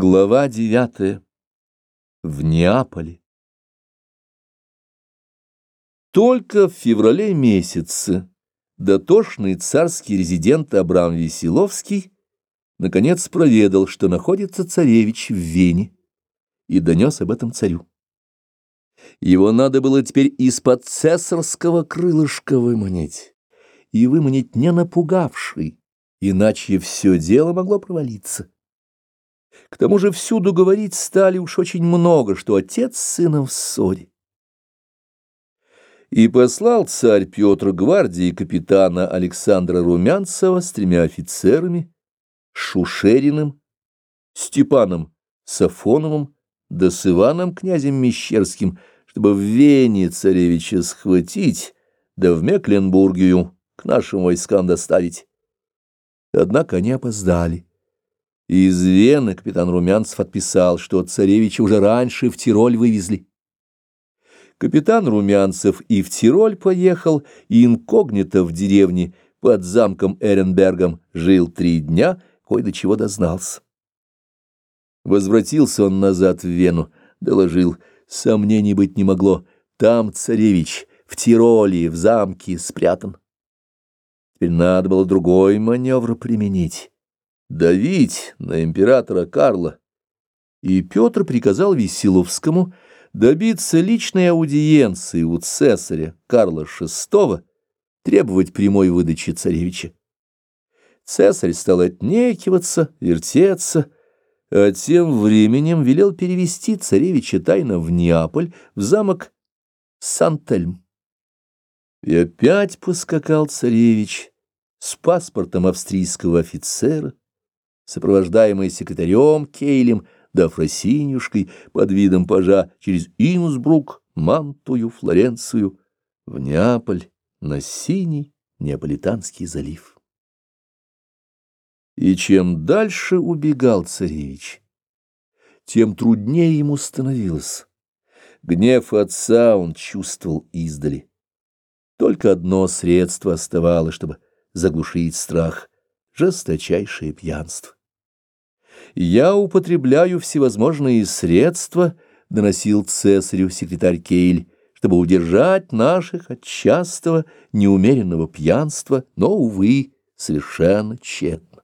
Глава девятая. В Неаполе. Только в феврале месяце дотошный царский резидент Абрам Веселовский наконец проведал, что находится царевич в Вене, и донес об этом царю. Его надо было теперь из-под цесарского крылышка выманить, и выманить не напугавший, иначе все дело могло провалиться. К тому же всюду говорить стали уж очень много, что отец с сыном в ссоре. И послал царь Петр гвардии капитана Александра Румянцева с тремя офицерами, Шушериным, Степаном Сафоновым, да с Иваном князем Мещерским, чтобы в Вене царевича схватить, да в Мекленбургию к нашим войскам доставить. Однако они опоздали. Из Вены капитан Румянцев отписал, что царевича уже раньше в Тироль вывезли. Капитан Румянцев и в Тироль поехал, и инкогнито в деревне под замком Эренбергом жил три дня, кое до чего дознался. Возвратился он назад в Вену, доложил, сомнений быть не могло, там царевич, в Тироле, в замке спрятан. Теперь надо было другой маневр применить давить на императора Карла, и Петр приказал Веселовскому добиться личной аудиенции у цесаря Карла VI, требовать прямой выдачи царевича. Цесарь стал отнекиваться, вертеться, а тем временем велел перевести царевича тайно в Неаполь, в замок Сантельм. И опять поскакал царевич с паспортом австрийского офицера, сопровождаемый секретарем Кейлем да Фросинюшкой под видом пажа через Инсбрук, Мантую, Флоренцию, в Неаполь, на синий Неаполитанский залив. И чем дальше убегал царевич, тем труднее ему становилось. Гнев отца он чувствовал издали. Только одно средство оставалось, чтобы заглушить страх — жесточайшее пьянство. «Я употребляю всевозможные средства», — доносил цесарю секретарь Кейль, «чтобы удержать наших от частого, неумеренного пьянства, но, увы, совершенно тщетно».